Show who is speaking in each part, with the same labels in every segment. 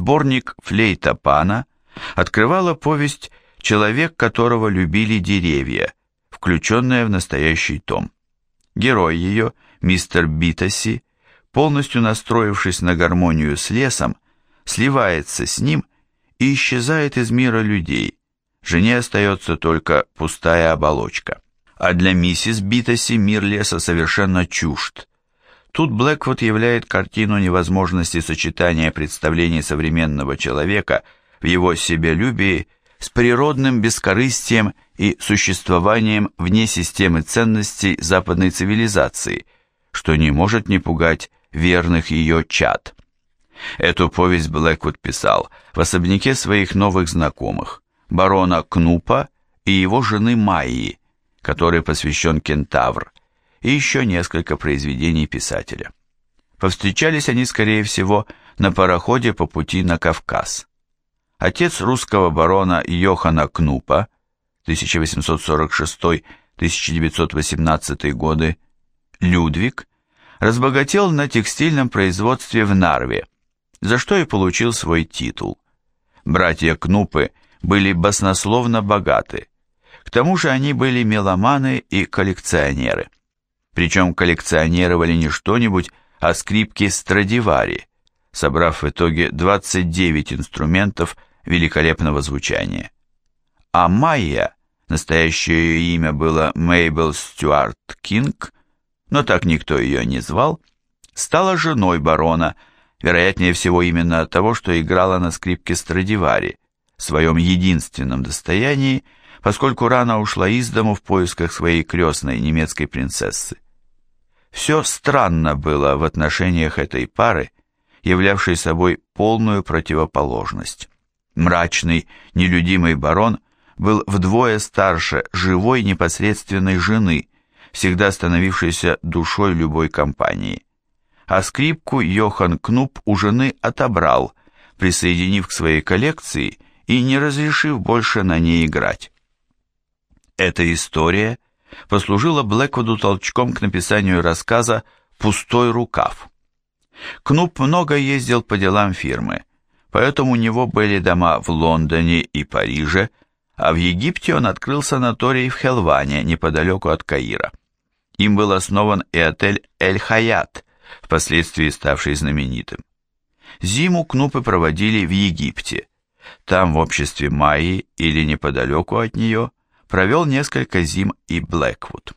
Speaker 1: сборник «Флейта Пана» открывала повесть «Человек, которого любили деревья», включенная в настоящий том. Герой ее, мистер Битоси, полностью настроившись на гармонию с лесом, сливается с ним и исчезает из мира людей. Жене остается только пустая оболочка. А для миссис Битоси мир леса совершенно чужд. Тут Блэквуд являет картину невозможности сочетания представлений современного человека в его себялюбии с природным бескорыстием и существованием вне системы ценностей западной цивилизации, что не может не пугать верных ее чад. Эту повесть Блэквуд писал в особняке своих новых знакомых, барона Кнупа и его жены Майи, который посвящен Кентавр, и еще несколько произведений писателя. Повстречались они, скорее всего, на пароходе по пути на Кавказ. Отец русского барона Йохана Кнупа, 1846-1918 годы, Людвиг, разбогател на текстильном производстве в Нарве, за что и получил свой титул. Братья Кнупы были баснословно богаты, к тому же они были меломаны и коллекционеры. Причем коллекционировали не что-нибудь, а скрипки Страдивари, собрав в итоге 29 инструментов великолепного звучания. А Майя, настоящее ее имя было Мейбл Стюарт Кинг, но так никто ее не звал, стала женой барона, вероятнее всего именно от того, что играла на скрипке Страдивари, своем единственном достоянии, поскольку рано ушла из дому в поисках своей крестной немецкой принцессы. Все странно было в отношениях этой пары, являвшей собой полную противоположность. Мрачный, нелюдимый барон был вдвое старше живой непосредственной жены, всегда становившейся душой любой компании. А скрипку Йохан Кнуп у жены отобрал, присоединив к своей коллекции и не разрешив больше на ней играть. Эта история послужила Блэквуду толчком к написанию рассказа «Пустой рукав». Кнуп много ездил по делам фирмы, поэтому у него были дома в Лондоне и Париже, а в Египте он открыл санаторий в Хелване, неподалеку от Каира. Им был основан и отель «Эль-Хаят», впоследствии ставший знаменитым. Зиму Кнупы проводили в Египте. Там, в обществе Майи или неподалеку от нее, провел несколько зим и Блэквуд.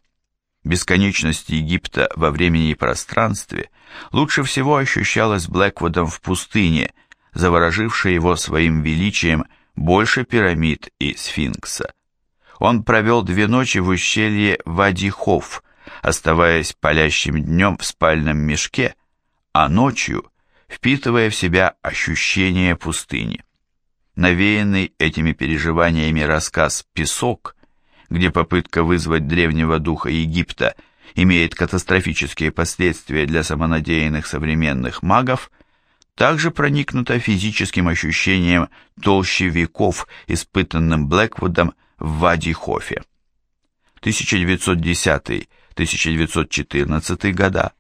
Speaker 1: Бесконечность Египта во времени и пространстве лучше всего ощущалась Блэквудом в пустыне, заворожившей его своим величием больше пирамид и сфинкса. Он провел две ночи в ущелье Вадихов, оставаясь палящим днем в спальном мешке, а ночью впитывая в себя ощущение пустыни. Навеянный этими переживаниями рассказ «Песок» где попытка вызвать древнего духа Египта имеет катастрофические последствия для самонадеянных современных магов, также проникнута физическим ощущением толщи веков, испытанным Блэквудом в Вади-Хофе. 1910-1914 года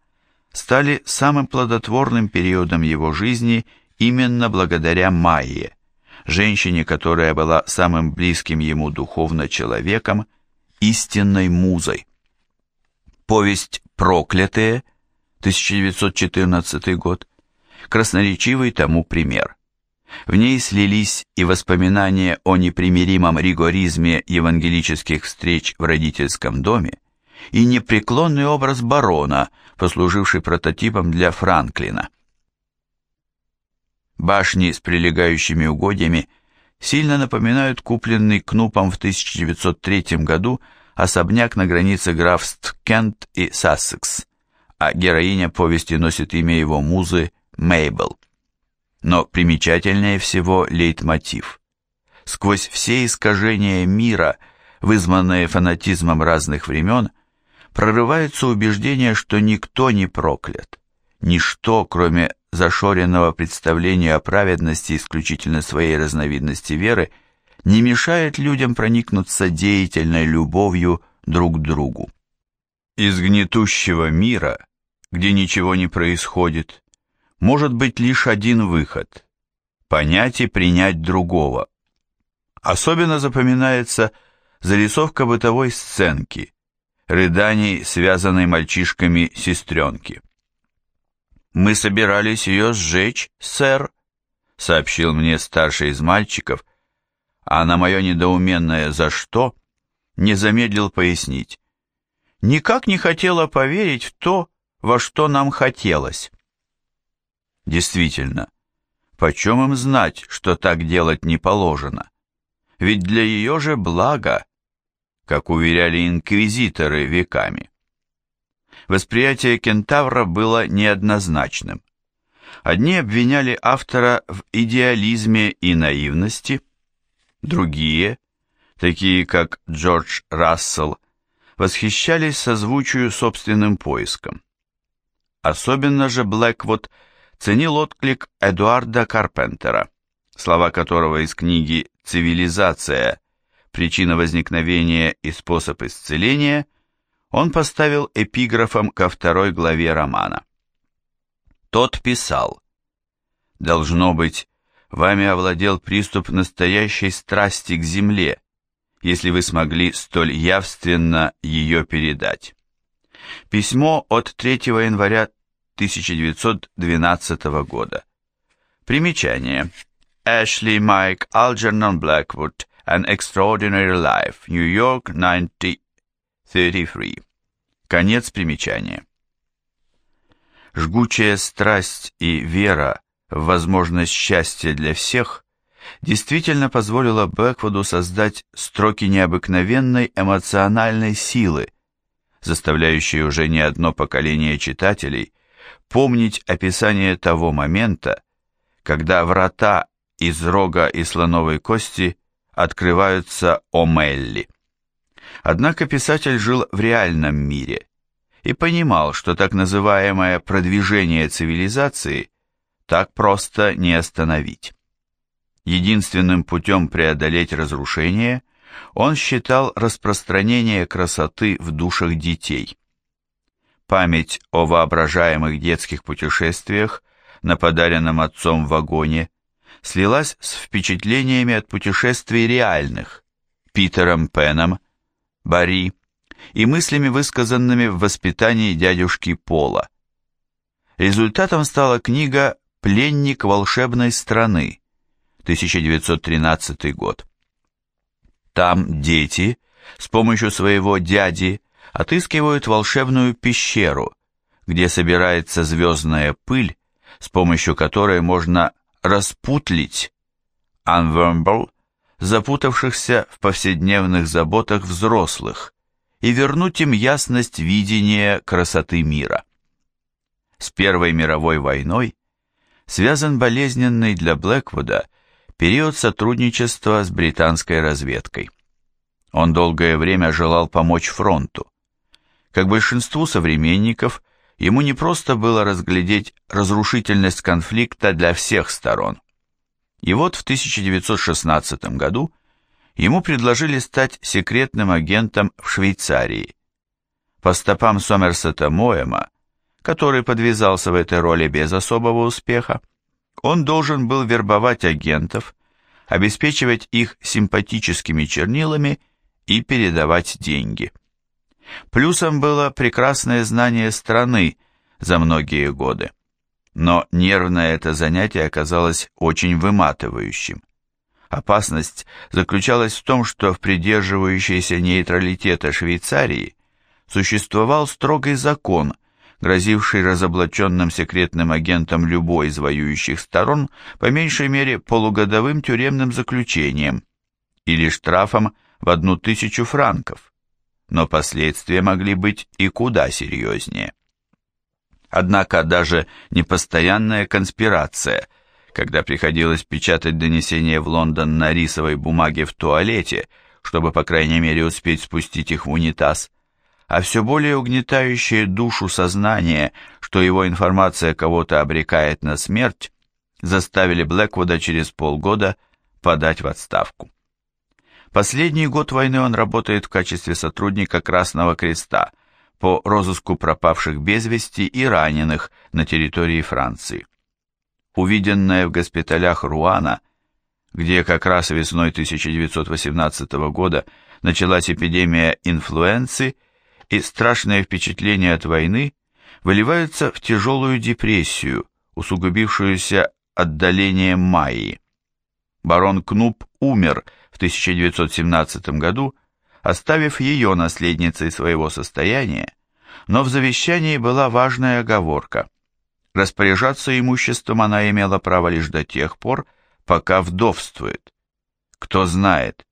Speaker 1: стали самым плодотворным периодом его жизни именно благодаря Майе – женщине, которая была самым близким ему духовно человеком, истинной музой. Повесть «Проклятые» 1914 год красноречивый тому пример. В ней слились и воспоминания о непримиримом ригоризме евангелических встреч в родительском доме, и непреклонный образ барона, послуживший прототипом для Франклина. Башни с прилегающими угодьями сильно напоминают купленный Кнупом в 1903 году особняк на границе графств Кент и Сассекс, а героиня повести носит имя его музы Мейбл. Но примечательнее всего лейтмотив. Сквозь все искажения мира, вызванные фанатизмом разных времен, прорывается убеждение, что никто не проклят, ничто, кроме зашоренного представления о праведности исключительно своей разновидности веры не мешает людям проникнуться деятельной любовью друг к другу. Из гнетущего мира, где ничего не происходит, может быть лишь один выход – понять и принять другого. Особенно запоминается зарисовка бытовой сценки, рыданий, связанной мальчишками сестренки. «Мы собирались ее сжечь, сэр», — сообщил мне старший из мальчиков, а на мое недоуменное «за что?» не замедлил пояснить. «Никак не хотела поверить в то, во что нам хотелось». Действительно, почем им знать, что так делать не положено? Ведь для ее же блага, как уверяли инквизиторы веками. Восприятие кентавра было неоднозначным. Одни обвиняли автора в идеализме и наивности, другие, такие как Джордж Рассел, восхищались созвучию собственным поиском. Особенно же Блэквуд ценил отклик Эдуарда Карпентера, слова которого из книги «Цивилизация. Причина возникновения и способ исцеления» он поставил эпиграфом ко второй главе романа. Тот писал, «Должно быть, вами овладел приступ настоящей страсти к земле, если вы смогли столь явственно ее передать». Письмо от 3 января 1912 года. Примечание. Ashley Mike Algernon Blackwood An Extraordinary Life, New York, 1933. Конец примечания. Жгучая страсть и вера в возможность счастья для всех действительно позволила Бэквуду создать строки необыкновенной эмоциональной силы, заставляющие уже не одно поколение читателей помнить описание того момента, когда врата из рога и слоновой кости открываются Омелли. Однако писатель жил в реальном мире и понимал, что так называемое продвижение цивилизации так просто не остановить. Единственным путем преодолеть разрушение он считал распространение красоты в душах детей. Память о воображаемых детских путешествиях на подаренном отцом вагоне слилась с впечатлениями от путешествий реальных, Питером Пеном, Бари и мыслями, высказанными в воспитании дядюшки Пола. Результатом стала книга «Пленник волшебной страны», 1913 год. Там дети с помощью своего дяди отыскивают волшебную пещеру, где собирается звездная пыль, с помощью которой можно распутлить unverbal, запутавшихся в повседневных заботах взрослых, и вернуть им ясность видения красоты мира. С Первой мировой войной связан болезненный для Блэквуда период сотрудничества с британской разведкой. Он долгое время желал помочь фронту. Как большинству современников, ему не просто было разглядеть разрушительность конфликта для всех сторон. И вот в 1916 году ему предложили стать секретным агентом в Швейцарии. По стопам Сомерсета Моэма, который подвязался в этой роли без особого успеха, он должен был вербовать агентов, обеспечивать их симпатическими чернилами и передавать деньги. Плюсом было прекрасное знание страны за многие годы. Но нервное это занятие оказалось очень выматывающим. Опасность заключалась в том, что в придерживающейся нейтралитета Швейцарии существовал строгий закон, грозивший разоблаченным секретным агентам любой из воюющих сторон по меньшей мере полугодовым тюремным заключением или штрафом в одну тысячу франков но последствия могли быть и куда серьезнее. Однако даже непостоянная конспирация, когда приходилось печатать донесения в Лондон на рисовой бумаге в туалете, чтобы, по крайней мере, успеть спустить их в унитаз, а все более угнетающее душу сознание, что его информация кого-то обрекает на смерть, заставили Блэквуда через полгода подать в отставку. Последний год войны он работает в качестве сотрудника Красного Креста по розыску пропавших без вести и раненых на территории Франции. увиденное в госпиталях Руана, где как раз весной 1918 года началась эпидемия инфлюенции и страшное впечатление от войны, выливаются в тяжелую депрессию, усугубившуюся отдалением Майи. Барон Кнуп умер в 1917 году, оставив ее наследницей своего состояния, но в завещании была важная оговорка. Распоряжаться имуществом она имела право лишь до тех пор, пока вдовствует. Кто знает,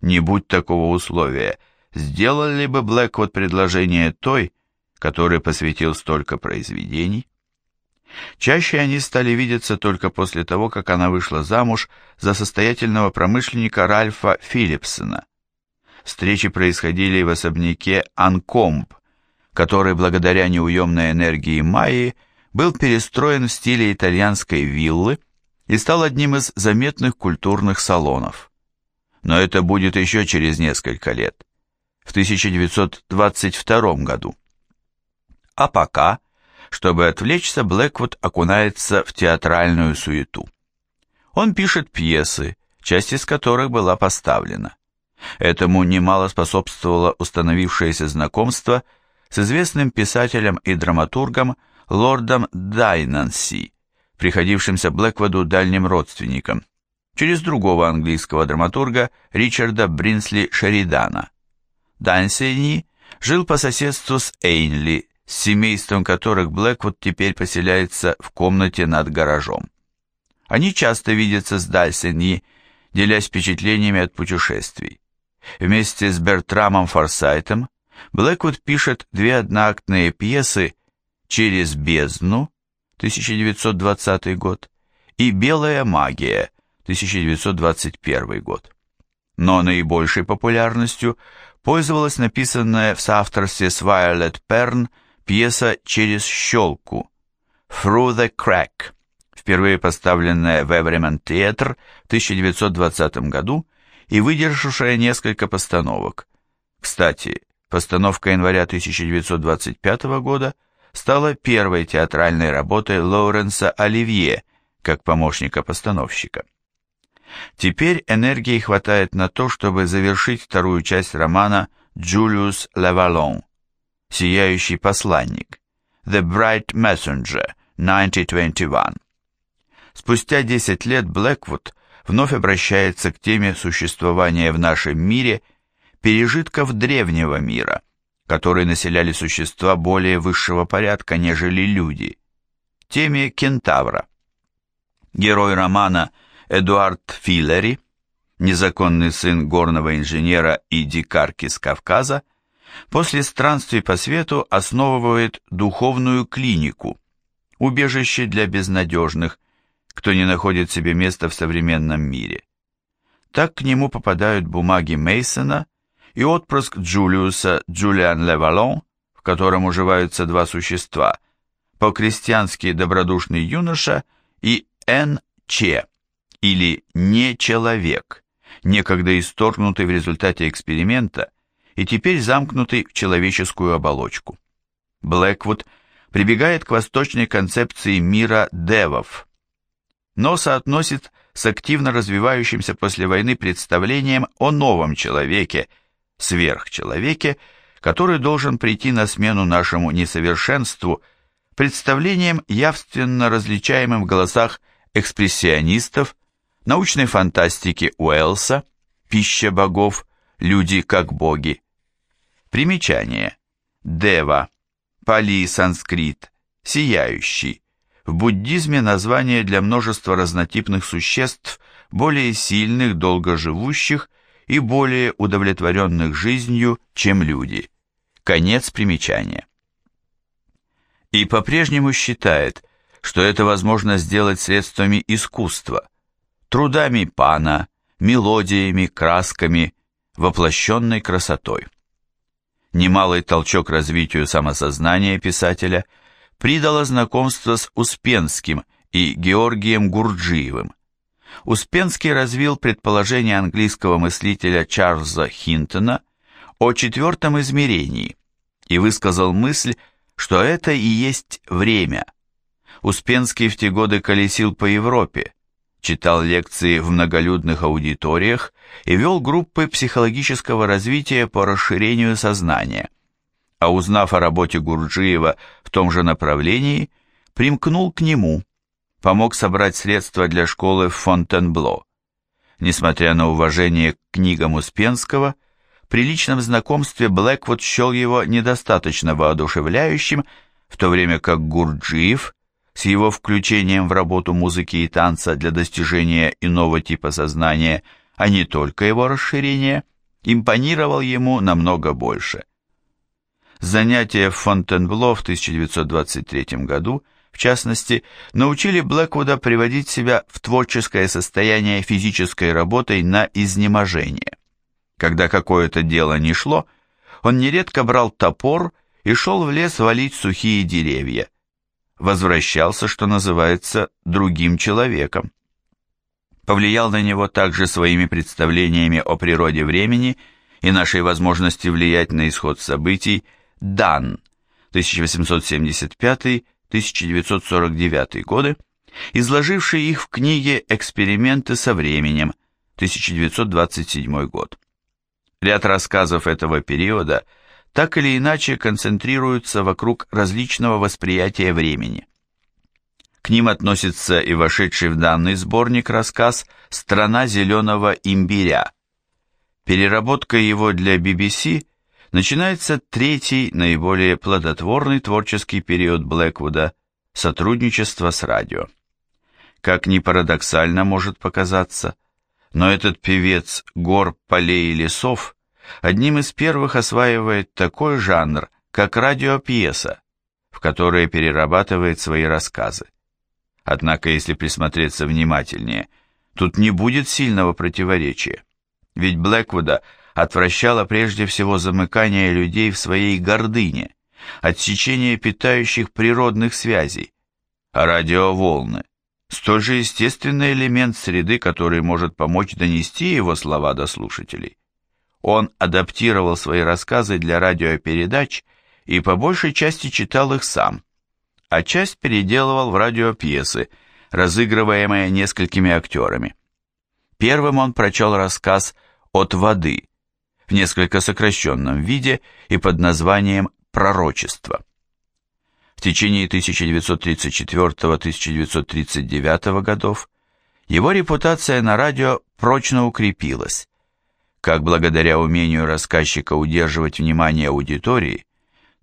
Speaker 1: не будь такого условия, сделали бы Блэквуд предложение той, который посвятил столько произведений? Чаще они стали видеться только после того, как она вышла замуж за состоятельного промышленника Ральфа Филлипсона. Встречи происходили в особняке Анкомб, который благодаря неуемной энергии Майи был перестроен в стиле итальянской виллы и стал одним из заметных культурных салонов. Но это будет еще через несколько лет, в 1922 году. А пока, чтобы отвлечься, Блэквуд окунается в театральную суету. Он пишет пьесы, часть из которых была поставлена. Этому немало способствовало установившееся знакомство с известным писателем и драматургом лордом Дайнанси, приходившимся Блэквуду дальним родственником, через другого английского драматурга Ричарда Бринсли Шеридана. Дансини жил по соседству с Эйнли, с семейством которых Блэквуд теперь поселяется в комнате над гаражом. Они часто видятся с Дальсеньи, делясь впечатлениями от путешествий. Вместе с Бертрамом Форсайтом Блэквуд пишет две одноактные пьесы «Через бездну» 1920 год и «Белая магия» 1921 год. Но наибольшей популярностью пользовалась написанная в соавторстве с Вайолет Перн пьеса «Через щелку» «Through the Crack», впервые поставленная в Everyman Theatre в 1920 году и выдержавшая несколько постановок. Кстати, постановка января 1925 года стала первой театральной работой Лоуренса Оливье как помощника-постановщика. Теперь энергии хватает на то, чтобы завершить вторую часть романа «Джулиус Левалон», «Сияющий посланник», «The Bright Messenger», 1921. Спустя 10 лет Блэквуд вновь обращается к теме существования в нашем мире пережитков древнего мира, которые населяли существа более высшего порядка, нежели люди, теме кентавра. Герой романа Эдуард Филлери, незаконный сын горного инженера и дикарки с Кавказа, после странствий по свету основывает духовную клинику, убежище для безнадежных, кто не находит себе места в современном мире. Так к нему попадают бумаги Мейсона и отпрыск Джулиуса Джулиан Левалон, в котором уживаются два существа, по-крестьянски добродушный юноша и Н. Че, или не человек, некогда исторгнутый в результате эксперимента и теперь замкнутый в человеческую оболочку. Блэквуд прибегает к восточной концепции мира девов, но соотносит с активно развивающимся после войны представлением о новом человеке, сверхчеловеке, который должен прийти на смену нашему несовершенству, представлением, явственно различаемым в голосах экспрессионистов, научной фантастики Уэллса, пища богов, люди как боги. Примечание. Дева, пали-санскрит, сияющий, в буддизме название для множества разнотипных существ, более сильных, долгоживущих и более удовлетворенных жизнью, чем люди. Конец примечания. И по-прежнему считает, что это возможно сделать средствами искусства, трудами пана, мелодиями, красками, воплощенной красотой. Немалый толчок развитию самосознания писателя – придало знакомство с Успенским и Георгием Гурджиевым. Успенский развил предположение английского мыслителя Чарльза Хинтона о четвертом измерении и высказал мысль, что это и есть время. Успенский в те годы колесил по Европе, читал лекции в многолюдных аудиториях и вел группы психологического развития по расширению сознания. А узнав о работе Гурджиева в том же направлении, примкнул к нему, помог собрать средства для школы в Фонтенбло. Несмотря на уважение к книгам Успенского, при личном знакомстве Блэквуд счел его недостаточно воодушевляющим, в то время как Гурджиев с его включением в работу музыки и танца для достижения иного типа сознания, а не только его расширения, импонировал ему намного больше. Занятия в Фонтенбло в 1923 году, в частности, научили Блэквуда приводить себя в творческое состояние физической работой на изнеможение. Когда какое-то дело не шло, он нередко брал топор и шел в лес валить сухие деревья – возвращался, что называется, другим человеком. Повлиял на него также своими представлениями о природе времени и нашей возможности влиять на исход событий Дан 1875-1949 годы, изложивший их в книге «Эксперименты со временем» 1927 год. Ряд рассказов этого периода – так или иначе концентрируются вокруг различного восприятия времени. К ним относится и вошедший в данный сборник рассказ «Страна зеленого имбиря». Переработка его для BBC начинается третий, наиболее плодотворный творческий период Блэквуда – сотрудничество с радио. Как ни парадоксально может показаться, но этот певец гор, полей и лесов – одним из первых осваивает такой жанр, как радиопьеса, в которой перерабатывает свои рассказы. Однако, если присмотреться внимательнее, тут не будет сильного противоречия. Ведь Блэквуда отвращало прежде всего замыкание людей в своей гордыне, отсечение питающих природных связей, а радиоволны – столь же естественный элемент среды, который может помочь донести его слова до слушателей. Он адаптировал свои рассказы для радиопередач и по большей части читал их сам, а часть переделывал в радиопьесы, разыгрываемые несколькими актерами. Первым он прочел рассказ «От воды» в несколько сокращенном виде и под названием «Пророчество». В течение 1934-1939 годов его репутация на радио прочно укрепилась, как благодаря умению рассказчика удерживать внимание аудитории,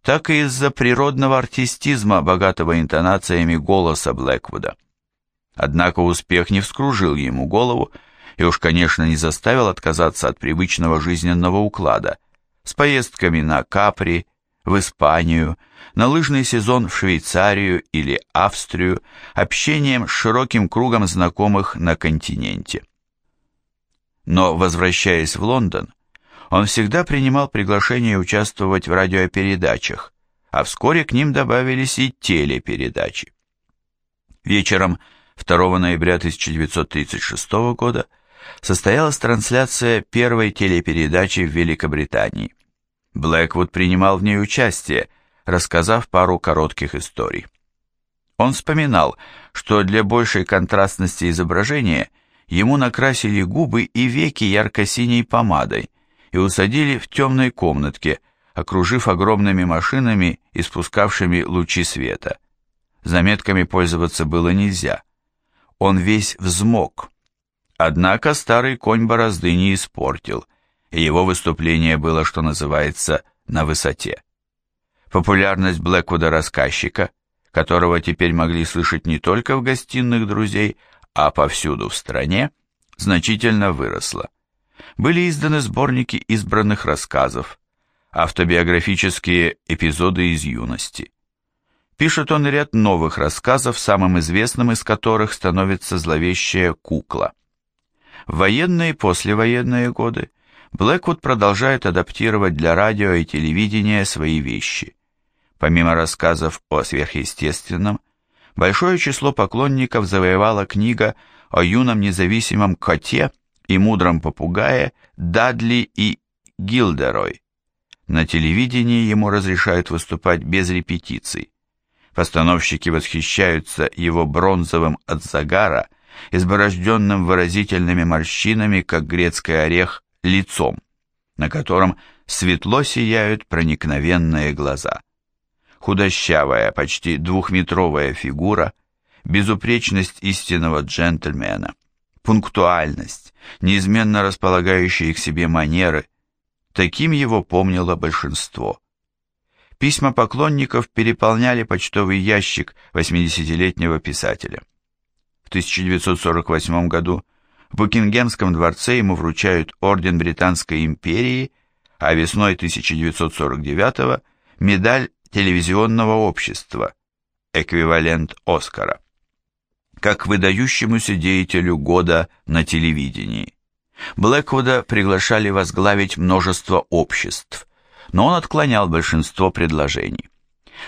Speaker 1: так и из-за природного артистизма, богатого интонациями голоса Блэквуда. Однако успех не вскружил ему голову и уж, конечно, не заставил отказаться от привычного жизненного уклада с поездками на Капри, в Испанию, на лыжный сезон в Швейцарию или Австрию, общением с широким кругом знакомых на континенте. Но, возвращаясь в Лондон, он всегда принимал приглашение участвовать в радиопередачах, а вскоре к ним добавились и телепередачи. Вечером 2 ноября 1936 года состоялась трансляция первой телепередачи в Великобритании. Блэквуд принимал в ней участие, рассказав пару коротких историй. Он вспоминал, что для большей контрастности изображения ему накрасили губы и веки ярко-синей помадой и усадили в темной комнатке, окружив огромными машинами, испускавшими лучи света. Заметками пользоваться было нельзя. Он весь взмок. Однако старый конь борозды не испортил, и его выступление было, что называется, на высоте. Популярность Блэквуда рассказчика, которого теперь могли слышать не только в гостиных друзей, а повсюду в стране, значительно выросла. Были изданы сборники избранных рассказов, автобиографические эпизоды из юности. Пишет он ряд новых рассказов, самым известным из которых становится зловещая кукла. Военные и послевоенные годы Блэквуд продолжает адаптировать для радио и телевидения свои вещи. Помимо рассказов о сверхъестественном, Большое число поклонников завоевала книга о юном независимом коте и мудром попугае Дадли и Гилдерой. На телевидении ему разрешают выступать без репетиций. Постановщики восхищаются его бронзовым от загара, изборожденным выразительными морщинами, как грецкий орех, лицом, на котором светло сияют проникновенные глаза. Худощавая, почти двухметровая фигура, безупречность истинного джентльмена, пунктуальность, неизменно располагающие к себе манеры, таким его помнило большинство. Письма поклонников переполняли почтовый ящик 80-летнего писателя. В 1948 году в Букингемском дворце ему вручают орден Британской империи, а весной 1949 медаль телевизионного общества, эквивалент Оскара, как выдающемуся деятелю года на телевидении. Блэквуда приглашали возглавить множество обществ, но он отклонял большинство предложений.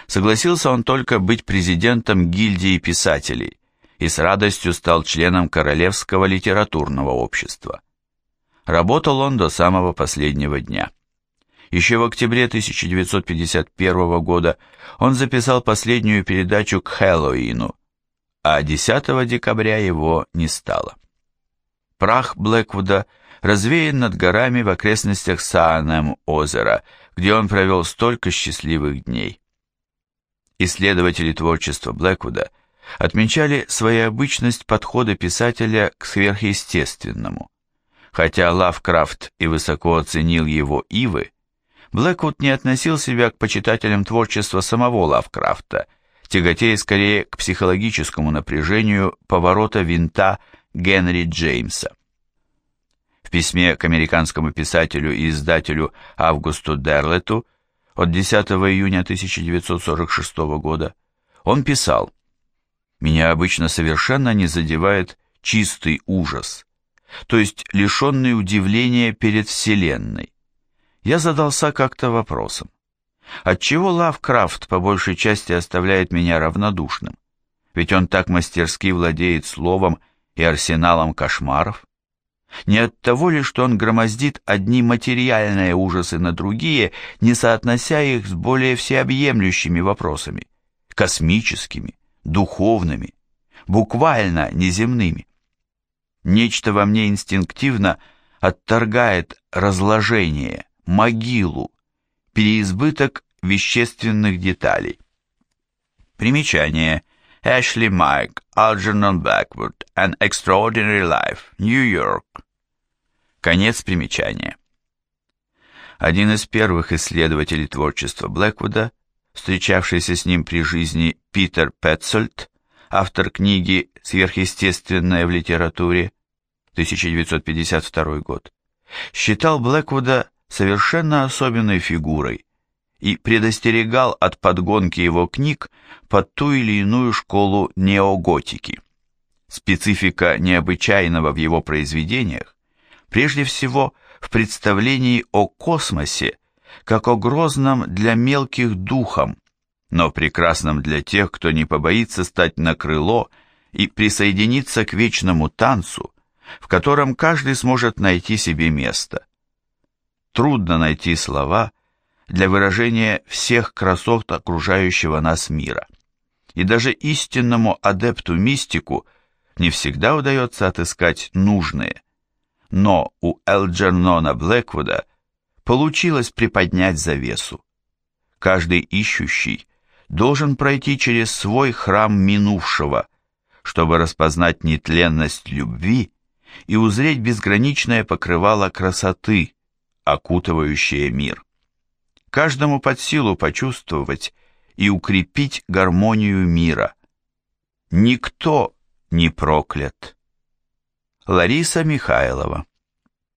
Speaker 1: Согласился он только быть президентом гильдии писателей и с радостью стал членом Королевского литературного общества. Работал он до самого последнего дня. Еще в октябре 1951 года он записал последнюю передачу к Хэллоуину, а 10 декабря его не стало. Прах Блэквуда развеян над горами в окрестностях Саанем-озера, где он провел столько счастливых дней. Исследователи творчества Блэквуда отмечали своеобычность подхода писателя к сверхъестественному. Хотя Лавкрафт и высоко оценил его ивы, Блэквуд не относил себя к почитателям творчества самого Лавкрафта, тяготея скорее к психологическому напряжению поворота винта Генри Джеймса. В письме к американскому писателю и издателю Августу Дерлету от 10 июня 1946 года он писал «Меня обычно совершенно не задевает чистый ужас, то есть лишенный удивления перед Вселенной, я задался как-то вопросом. Отчего Лавкрафт по большей части оставляет меня равнодушным? Ведь он так мастерски владеет словом и арсеналом кошмаров. Не от того ли, что он громоздит одни материальные ужасы на другие, не соотнося их с более всеобъемлющими вопросами, космическими, духовными, буквально неземными. Нечто во мне инстинктивно отторгает разложение, могилу, переизбыток вещественных деталей. Примечание. Эшли Майк, Algernon Blackwood, An Extraordinary Life, York. Конец примечания. Один из первых исследователей творчества Блэквуда, встречавшийся с ним при жизни Питер Петцольд, автор книги «Сверхъестественное в литературе», 1952 год, считал Блэквуда совершенно особенной фигурой и предостерегал от подгонки его книг под ту или иную школу неоготики. Специфика необычайного в его произведениях прежде всего в представлении о космосе как о грозном для мелких духом, но прекрасном для тех, кто не побоится стать на крыло и присоединиться к вечному танцу, в котором каждый сможет найти себе место трудно найти слова для выражения всех красот окружающего нас мира. И даже истинному адепту-мистику не всегда удается отыскать нужные. Но у Элджернона Блэквуда получилось приподнять завесу. Каждый ищущий должен пройти через свой храм минувшего, чтобы распознать нетленность любви и узреть безграничное покрывало красоты, окутывающее мир. Каждому под силу почувствовать и укрепить гармонию мира. Никто не проклят. Лариса Михайлова